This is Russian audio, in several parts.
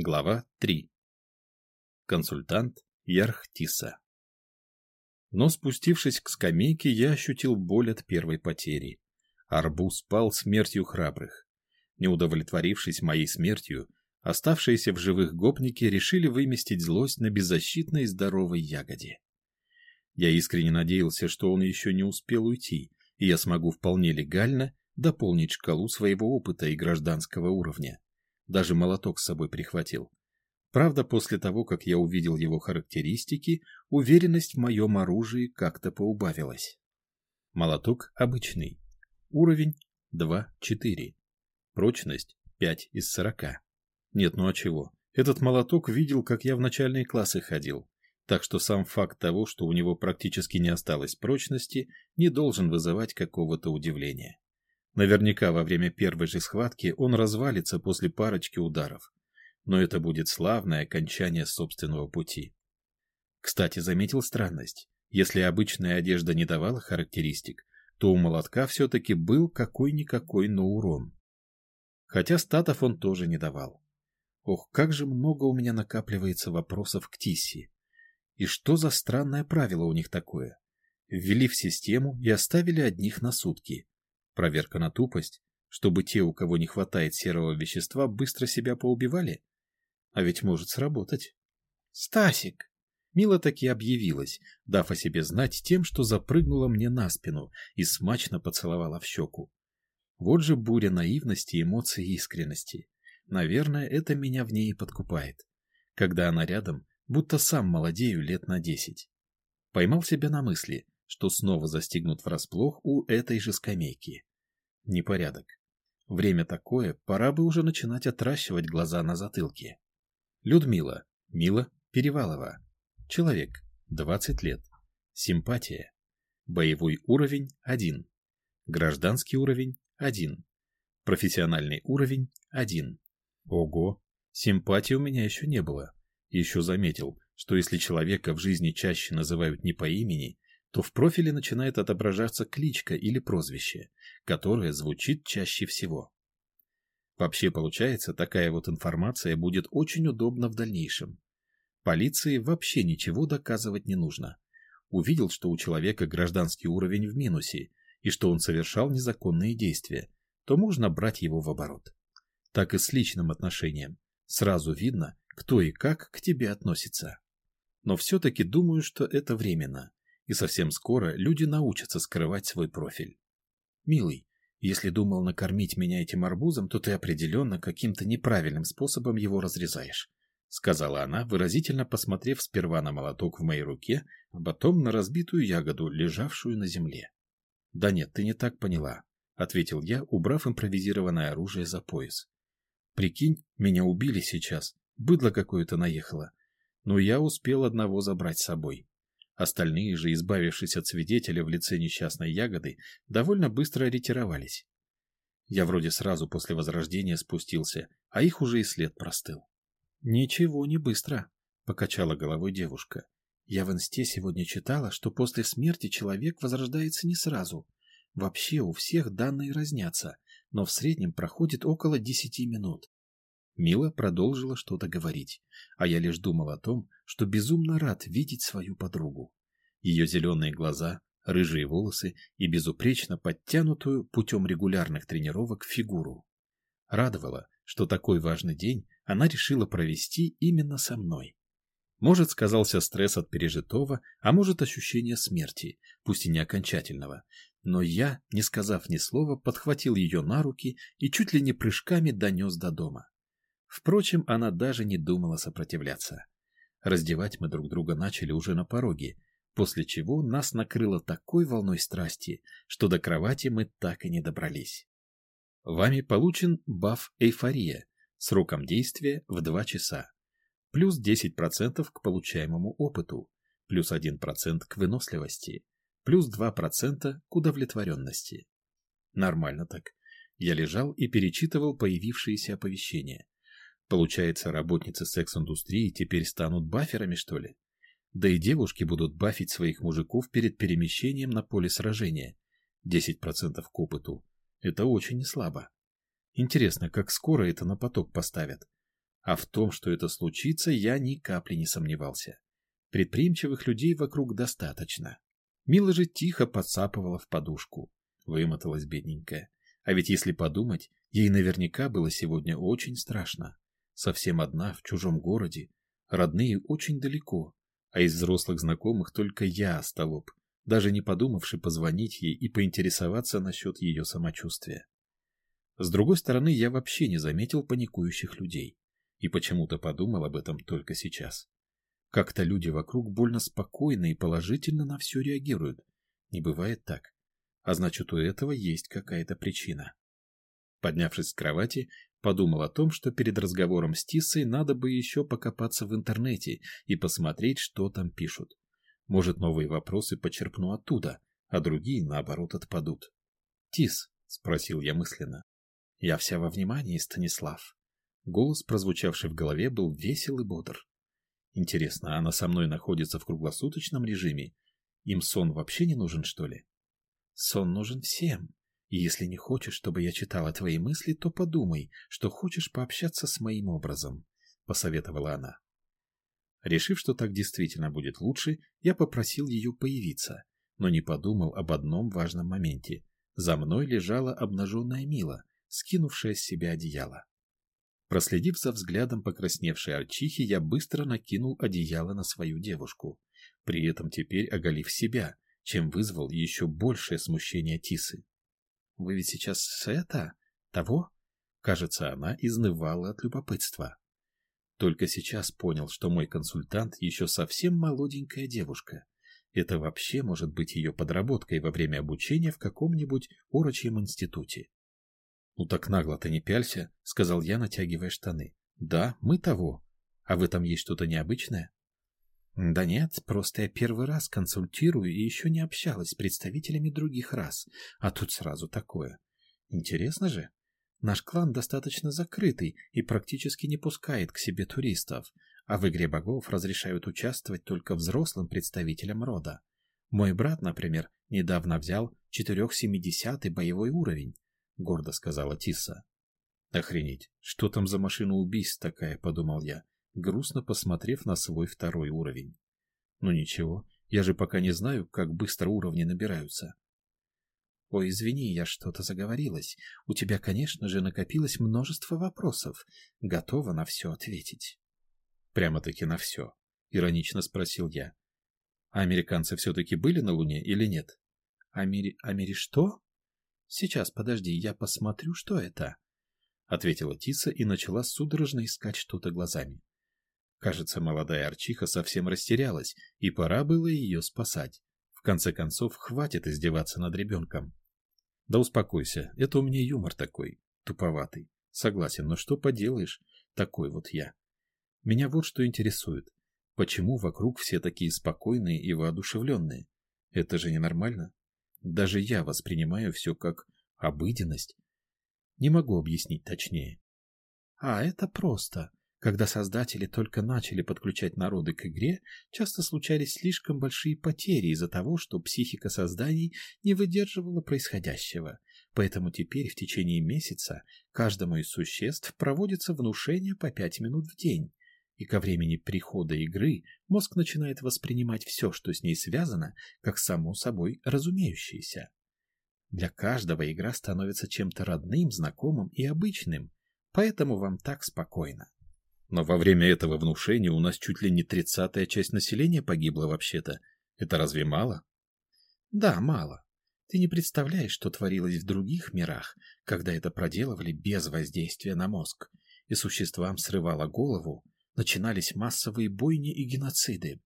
Глава 3. Консультант Ярхтиса. Но спустившись к скамейке, я ощутил боль от первой потери. Арбуз пал смертью храбрых. Не удовлетворившись моей смертью, оставшиеся в живых гопники решили выместить злость на беззащитной здоровой ягоде. Я искренне надеялся, что он еще не успел уйти, и я смогу вполне легально дополнить шкалу своего опыта и гражданского уровня. Даже молоток с собой прихватил. Правда, после того, как я увидел его характеристики, уверенность в моем оружии как-то поубавилась. Молоток обычный. Уровень 2-4. Прочность 5 из 40. Нет, ну а чего? Этот молоток видел, как я в начальные классы ходил. Так что сам факт того, что у него практически не осталось прочности, не должен вызывать какого-то удивления. Наверняка во время первой же схватки он развалится после парочки ударов. Но это будет славное окончание собственного пути. Кстати, заметил странность. Если обычная одежда не давала характеристик, то у молотка все-таки был какой-никакой, но урон. Хотя статов он тоже не давал. Ох, как же много у меня накапливается вопросов к Тисси. И что за странное правило у них такое? Ввели в систему и оставили одних на сутки. Проверка на тупость, чтобы те, у кого не хватает серого вещества, быстро себя поубивали? А ведь может сработать. «Стасик!» Мила таки объявилась, дав о себе знать тем, что запрыгнула мне на спину и смачно поцеловала в щеку. Вот же буря наивности, эмоций и искренности. Наверное, это меня в ней и подкупает. Когда она рядом, будто сам молодею лет на десять. Поймал себя на мысли, что снова застигнут врасплох у этой же скамейки непорядок. Время такое, пора бы уже начинать отращивать глаза на затылке. Людмила, Мила Перевалова. Человек, 20 лет. Симпатия. Боевой уровень 1. Гражданский уровень 1. Профессиональный уровень 1. Ого, симпатии у меня еще не было. Еще заметил, что если человека в жизни чаще называют не по имени, то в профиле начинает отображаться кличка или прозвище, которое звучит чаще всего. Вообще получается, такая вот информация будет очень удобна в дальнейшем. Полиции вообще ничего доказывать не нужно. Увидел, что у человека гражданский уровень в минусе и что он совершал незаконные действия, то можно брать его в оборот. Так и с личным отношением. Сразу видно, кто и как к тебе относится. Но все-таки думаю, что это временно и совсем скоро люди научатся скрывать свой профиль. Милый, если думал накормить меня этим арбузом, то ты определенно каким-то неправильным способом его разрезаешь, — сказала она, выразительно посмотрев сперва на молоток в моей руке, а потом на разбитую ягоду, лежавшую на земле. — Да нет, ты не так поняла, — ответил я, убрав импровизированное оружие за пояс. — Прикинь, меня убили сейчас, быдло какое-то наехало, но я успел одного забрать с собой. Остальные же, избавившись от свидетеля в лице несчастной ягоды, довольно быстро ретировались. Я вроде сразу после возрождения спустился, а их уже и след простыл. «Ничего не быстро», — покачала головой девушка. «Я в инсте сегодня читала, что после смерти человек возрождается не сразу. Вообще у всех данные разнятся, но в среднем проходит около десяти минут. Мила продолжила что-то говорить, а я лишь думал о том, что безумно рад видеть свою подругу. Ее зеленые глаза, рыжие волосы и безупречно подтянутую путем регулярных тренировок фигуру. Радовало, что такой важный день она решила провести именно со мной. Может, сказался стресс от пережитого, а может, ощущение смерти, пусть и не окончательного. Но я, не сказав ни слова, подхватил ее на руки и чуть ли не прыжками донес до дома. Впрочем, она даже не думала сопротивляться. Раздевать мы друг друга начали уже на пороге, после чего нас накрыло такой волной страсти, что до кровати мы так и не добрались. Вами получен баф «Эйфория» сроком действия в 2 часа, плюс 10% к получаемому опыту, плюс 1% к выносливости, плюс 2% к удовлетворенности. Нормально так. Я лежал и перечитывал появившиеся оповещения. Получается, работницы секс-индустрии теперь станут баферами, что ли? Да и девушки будут бафить своих мужиков перед перемещением на поле сражения. 10% к опыту. Это очень неслабо. Интересно, как скоро это на поток поставят. А в том, что это случится, я ни капли не сомневался. Предприимчивых людей вокруг достаточно. Мила же тихо подсапывала в подушку. Вымоталась бедненькая. А ведь если подумать, ей наверняка было сегодня очень страшно. Совсем одна, в чужом городе. Родные очень далеко. А из взрослых знакомых только я, столоп, даже не подумавший позвонить ей и поинтересоваться насчет ее самочувствия. С другой стороны, я вообще не заметил паникующих людей. И почему-то подумал об этом только сейчас. Как-то люди вокруг больно спокойно и положительно на все реагируют. Не бывает так. А значит, у этого есть какая-то причина. Поднявшись с кровати, подумал о том, что перед разговором с Тиссой надо бы еще покопаться в интернете и посмотреть, что там пишут. Может, новые вопросы почерпну оттуда, а другие, наоборот, отпадут. «Тис», — спросил я мысленно. «Я вся во внимании, Станислав». Голос, прозвучавший в голове, был весел и бодр. Интересно, она со мной находится в круглосуточном режиме? Им сон вообще не нужен, что ли? Сон нужен всем. И если не хочешь, чтобы я читала твои мысли, то подумай, что хочешь пообщаться с моим образом, — посоветовала она. Решив, что так действительно будет лучше, я попросил ее появиться, но не подумал об одном важном моменте. За мной лежала обнаженная Мила, скинувшая с себя одеяло. Проследив за взглядом покрасневшей Арчихи, я быстро накинул одеяло на свою девушку, при этом теперь оголив себя, чем вызвал еще большее смущение Тисы. «Вы ведь сейчас это? Того?» Кажется, она изнывала от любопытства. Только сейчас понял, что мой консультант еще совсем молоденькая девушка. Это вообще может быть ее подработкой во время обучения в каком-нибудь урочьем институте. «Ну так нагло ты не пялься», — сказал я, натягивая штаны. «Да, мы того. А в этом есть что-то необычное?» «Да нет, просто я первый раз консультирую и еще не общалась с представителями других рас, а тут сразу такое. Интересно же. Наш клан достаточно закрытый и практически не пускает к себе туристов, а в игре богов разрешают участвовать только взрослым представителям рода. Мой брат, например, недавно взял 470 боевой уровень, — гордо сказала Тисса. «Охренеть, что там за машина убийств такая?» — подумал я, грустно посмотрев на свой второй уровень. «Ну ничего, я же пока не знаю, как быстро уровни набираются». «Ой, извини, я что-то заговорилась. У тебя, конечно же, накопилось множество вопросов. Готова на все ответить». «Прямо-таки на все», — иронично спросил я. «А американцы все-таки были на Луне или нет?» «Амери... Амери что?» Сейчас, подожди, я посмотрю, что это. Ответила Тиса и начала судорожно искать что-то глазами. Кажется, молодая арчиха совсем растерялась, и пора было ее спасать. В конце концов, хватит издеваться над ребенком. Да успокойся, это у меня юмор такой, туповатый. Согласен, но что поделаешь, такой вот я. Меня вот что интересует. Почему вокруг все такие спокойные и воодушевленные? Это же ненормально. Даже я воспринимаю все как обыденность. Не могу объяснить точнее. А это просто. Когда создатели только начали подключать народы к игре, часто случались слишком большие потери из-за того, что психика созданий не выдерживала происходящего. Поэтому теперь в течение месяца каждому из существ проводится внушение по пять минут в день и ко времени прихода игры мозг начинает воспринимать все, что с ней связано, как само собой разумеющееся. Для каждого игра становится чем-то родным, знакомым и обычным, поэтому вам так спокойно. Но во время этого внушения у нас чуть ли не тридцатая часть населения погибла вообще-то. Это разве мало? Да, мало. Ты не представляешь, что творилось в других мирах, когда это проделывали без воздействия на мозг, и существам срывало голову, начинались массовые бойни и геноциды.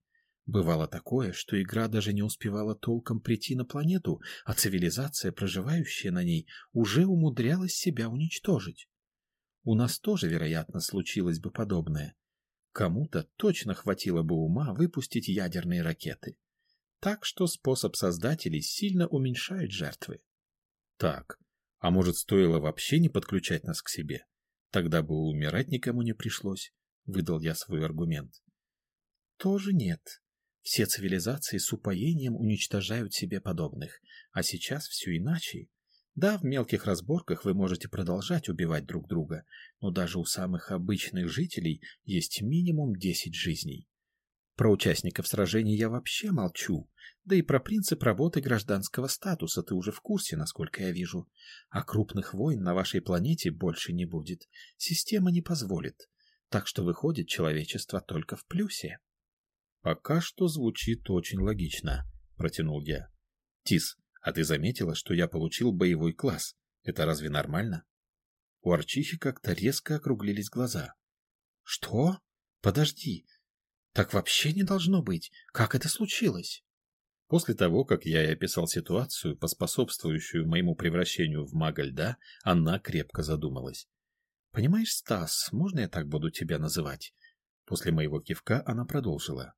Бывало такое, что игра даже не успевала толком прийти на планету, а цивилизация, проживающая на ней, уже умудрялась себя уничтожить. У нас тоже, вероятно, случилось бы подобное. Кому-то точно хватило бы ума выпустить ядерные ракеты. Так что способ создателей сильно уменьшает жертвы. Так, а может стоило вообще не подключать нас к себе? Тогда бы умирать никому не пришлось. — выдал я свой аргумент. «Тоже нет. Все цивилизации с упоением уничтожают себе подобных, а сейчас все иначе. Да, в мелких разборках вы можете продолжать убивать друг друга, но даже у самых обычных жителей есть минимум 10 жизней. Про участников сражений я вообще молчу, да и про принцип работы гражданского статуса ты уже в курсе, насколько я вижу. А крупных войн на вашей планете больше не будет. Система не позволит. Так что выходит человечество только в плюсе. Пока что звучит очень логично, протянул я. Тис, а ты заметила, что я получил боевой класс? Это разве нормально? У Арчихи как-то резко округлились глаза. Что? Подожди. Так вообще не должно быть. Как это случилось? После того, как я и описал ситуацию, поспособствующую моему превращению в мага льда, она крепко задумалась. «Понимаешь, Стас, можно я так буду тебя называть?» После моего кивка она продолжила.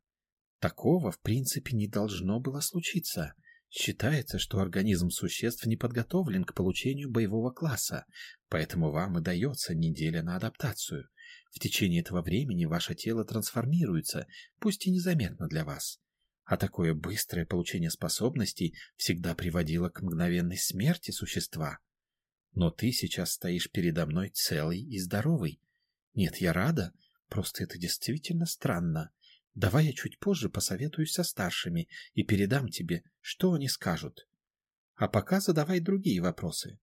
«Такого, в принципе, не должно было случиться. Считается, что организм существ не подготовлен к получению боевого класса, поэтому вам и дается неделя на адаптацию. В течение этого времени ваше тело трансформируется, пусть и незаметно для вас. А такое быстрое получение способностей всегда приводило к мгновенной смерти существа. Но ты сейчас стоишь передо мной целый и здоровый. Нет, я рада, просто это действительно странно. Давай я чуть позже посоветуюсь со старшими и передам тебе, что они скажут. А пока задавай другие вопросы.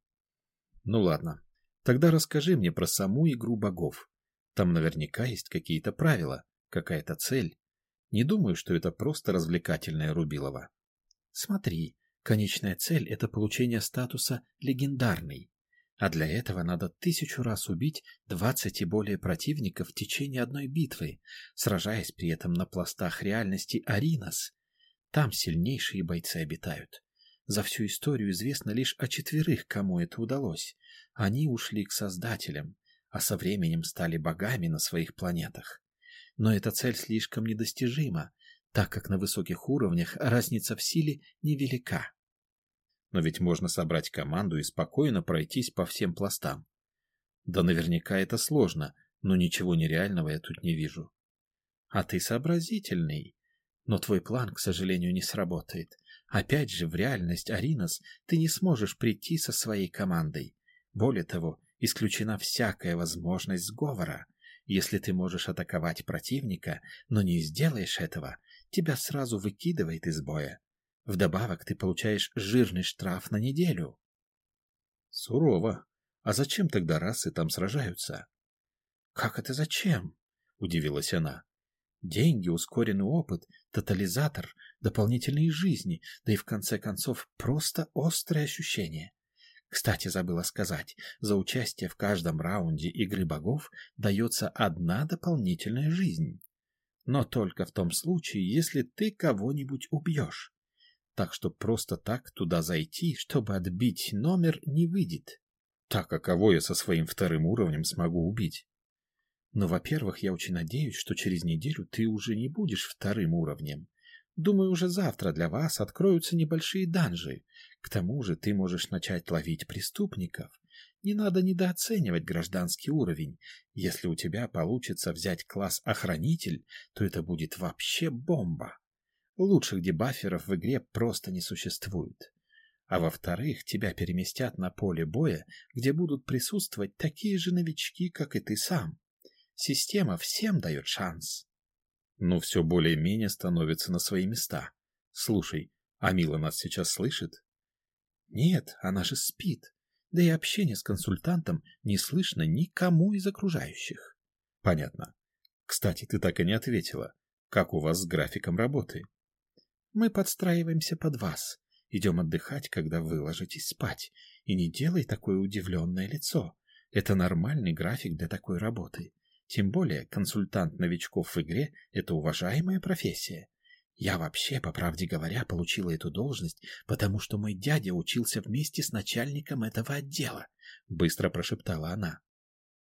Ну ладно, тогда расскажи мне про саму игру богов. Там наверняка есть какие-то правила, какая-то цель. Не думаю, что это просто развлекательное рубилово. Смотри, конечная цель — это получение статуса «легендарный». А для этого надо тысячу раз убить двадцать и более противников в течение одной битвы, сражаясь при этом на пластах реальности Аринос. Там сильнейшие бойцы обитают. За всю историю известно лишь о четверых, кому это удалось. Они ушли к создателям, а со временем стали богами на своих планетах. Но эта цель слишком недостижима, так как на высоких уровнях разница в силе невелика. Но ведь можно собрать команду и спокойно пройтись по всем пластам. Да наверняка это сложно, но ничего нереального я тут не вижу. А ты сообразительный. Но твой план, к сожалению, не сработает. Опять же, в реальность Аринос ты не сможешь прийти со своей командой. Более того, исключена всякая возможность сговора. Если ты можешь атаковать противника, но не сделаешь этого, тебя сразу выкидывает из боя. Вдобавок ты получаешь жирный штраф на неделю. Сурово. А зачем тогда расы там сражаются? Как это зачем? Удивилась она. Деньги, ускоренный опыт, тотализатор, дополнительные жизни, да и в конце концов просто острые ощущения. Кстати, забыла сказать, за участие в каждом раунде игры богов дается одна дополнительная жизнь. Но только в том случае, если ты кого-нибудь убьешь так что просто так туда зайти, чтобы отбить номер, не выйдет. Так, а кого я со своим вторым уровнем смогу убить? Но, ну, во-первых, я очень надеюсь, что через неделю ты уже не будешь вторым уровнем. Думаю, уже завтра для вас откроются небольшие данжи. К тому же ты можешь начать ловить преступников. Не надо недооценивать гражданский уровень. Если у тебя получится взять класс «Охранитель», то это будет вообще бомба. Лучших дебаферов в игре просто не существует. А во-вторых, тебя переместят на поле боя, где будут присутствовать такие же новички, как и ты сам. Система всем дает шанс. Но все более-менее становится на свои места. Слушай, а Мила нас сейчас слышит? Нет, она же спит. Да и общение с консультантом не слышно никому из окружающих. Понятно. Кстати, ты так и не ответила. Как у вас с графиком работы? Мы подстраиваемся под вас. Идем отдыхать, когда вы ложитесь спать. И не делай такое удивленное лицо. Это нормальный график для такой работы. Тем более консультант новичков в игре – это уважаемая профессия. Я вообще, по правде говоря, получила эту должность, потому что мой дядя учился вместе с начальником этого отдела, — быстро прошептала она.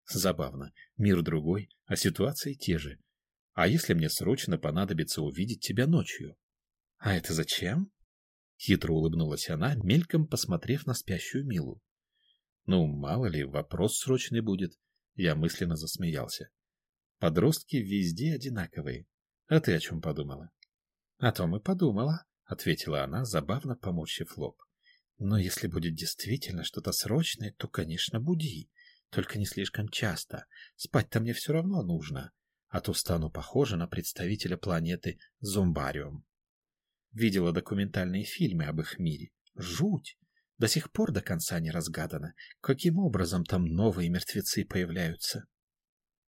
Забавно. Мир другой, а ситуации те же. А если мне срочно понадобится увидеть тебя ночью? «А это зачем?» Хитро улыбнулась она, мельком посмотрев на спящую Милу. «Ну, мало ли, вопрос срочный будет». Я мысленно засмеялся. «Подростки везде одинаковые. А ты о чем подумала?» «О том и подумала», — ответила она, забавно поморщив лоб. Но если будет действительно что-то срочное, то, конечно, буди. Только не слишком часто. Спать-то мне все равно нужно. А то стану похожа на представителя планеты Зомбариум. Видела документальные фильмы об их мире. Жуть! До сих пор до конца не разгадано, каким образом там новые мертвецы появляются.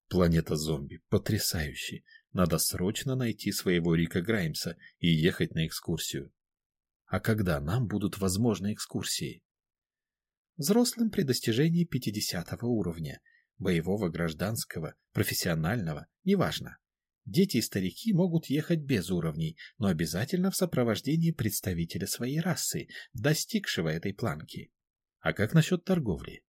Планета зомби. Потрясающий. Надо срочно найти своего Рика Граймса и ехать на экскурсию. А когда нам будут возможны экскурсии? Взрослым при достижении 50 уровня, боевого, гражданского, профессионального, неважно. Дети и старики могут ехать без уровней, но обязательно в сопровождении представителя своей расы, достигшего этой планки. А как насчет торговли?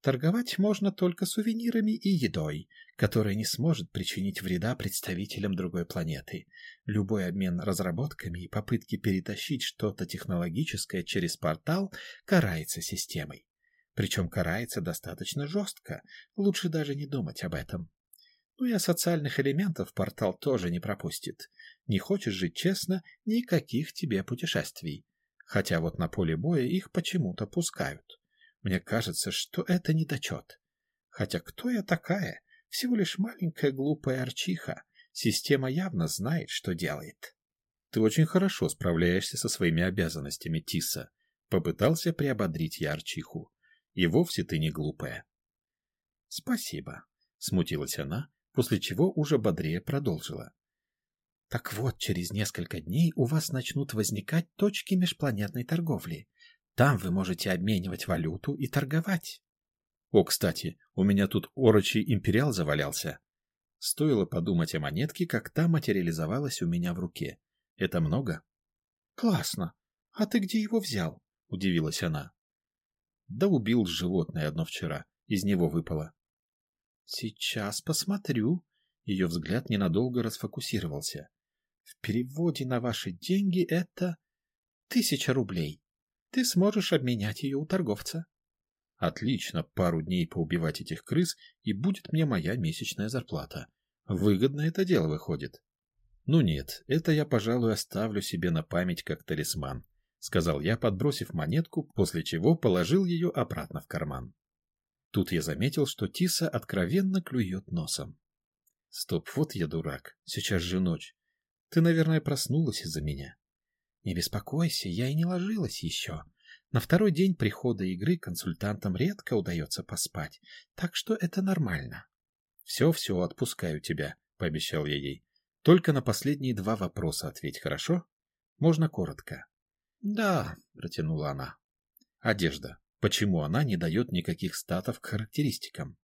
Торговать можно только сувенирами и едой, которая не сможет причинить вреда представителям другой планеты. Любой обмен разработками и попытки перетащить что-то технологическое через портал карается системой. Причем карается достаточно жестко, лучше даже не думать об этом. Ну и социальных элементов портал тоже не пропустит. Не хочешь жить честно, никаких тебе путешествий. Хотя вот на поле боя их почему-то пускают. Мне кажется, что это недочет. Хотя кто я такая? Всего лишь маленькая глупая арчиха. Система явно знает, что делает. Ты очень хорошо справляешься со своими обязанностями, Тиса. Попытался приободрить я арчиху. И вовсе ты не глупая. Спасибо, смутилась она, после чего уже бодрее продолжила. Так вот, через несколько дней у вас начнут возникать точки межпланетной торговли. Там вы можете обменивать валюту и торговать. О, кстати, у меня тут орочий империал завалялся. Стоило подумать о монетке, как та материализовалась у меня в руке. Это много? Классно. А ты где его взял? Удивилась она. Да убил животное одно вчера. Из него выпало. Сейчас посмотрю. Ее взгляд ненадолго расфокусировался. В переводе на ваши деньги это тысяча рублей. Ты сможешь обменять ее у торговца. Отлично, пару дней поубивать этих крыс, и будет мне моя месячная зарплата. Выгодно это дело выходит. Ну нет, это я, пожалуй, оставлю себе на память как талисман, сказал я, подбросив монетку, после чего положил ее обратно в карман. Тут я заметил, что Тиса откровенно клюет носом. Стоп, вот я дурак, сейчас же ночь. Ты, наверное, проснулась из-за меня. Не беспокойся, я и не ложилась еще. На второй день прихода игры консультантам редко удается поспать, так что это нормально. «Все-все, отпускаю тебя», — пообещал я ей. «Только на последние два вопроса ответь, хорошо? Можно коротко». «Да», — протянула она. «Одежда. Почему она не дает никаких статов к характеристикам?»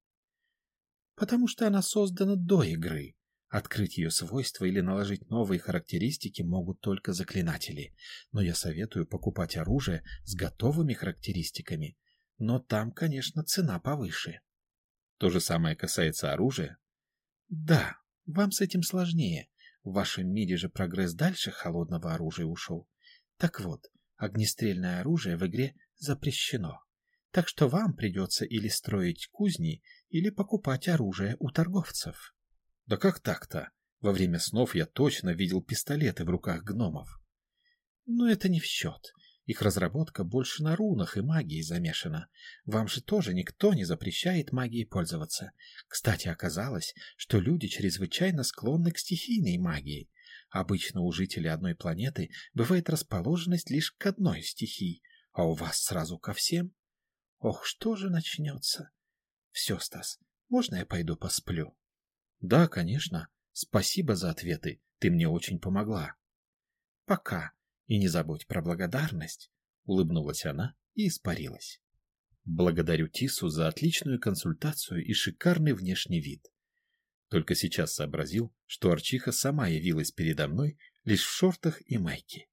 «Потому что она создана до игры. Открыть ее свойства или наложить новые характеристики могут только заклинатели, но я советую покупать оружие с готовыми характеристиками, но там, конечно, цена повыше. То же самое касается оружия? Да, вам с этим сложнее. В вашем мире же прогресс дальше холодного оружия ушел. Так вот, огнестрельное оружие в игре запрещено. Так что вам придется или строить кузни, или покупать оружие у торговцев. Да как так-то? Во время снов я точно видел пистолеты в руках гномов. Но это не в счет. Их разработка больше на рунах и магии замешана. Вам же тоже никто не запрещает магией пользоваться. Кстати, оказалось, что люди чрезвычайно склонны к стихийной магии. Обычно у жителей одной планеты бывает расположенность лишь к одной стихии, а у вас сразу ко всем. Ох, что же начнется? Все, Стас, можно я пойду посплю? Да, конечно. Спасибо за ответы. Ты мне очень помогла. Пока. И не забудь про благодарность. Улыбнулась она и испарилась. Благодарю Тису за отличную консультацию и шикарный внешний вид. Только сейчас сообразил, что Арчиха сама явилась передо мной лишь в шортах и майке.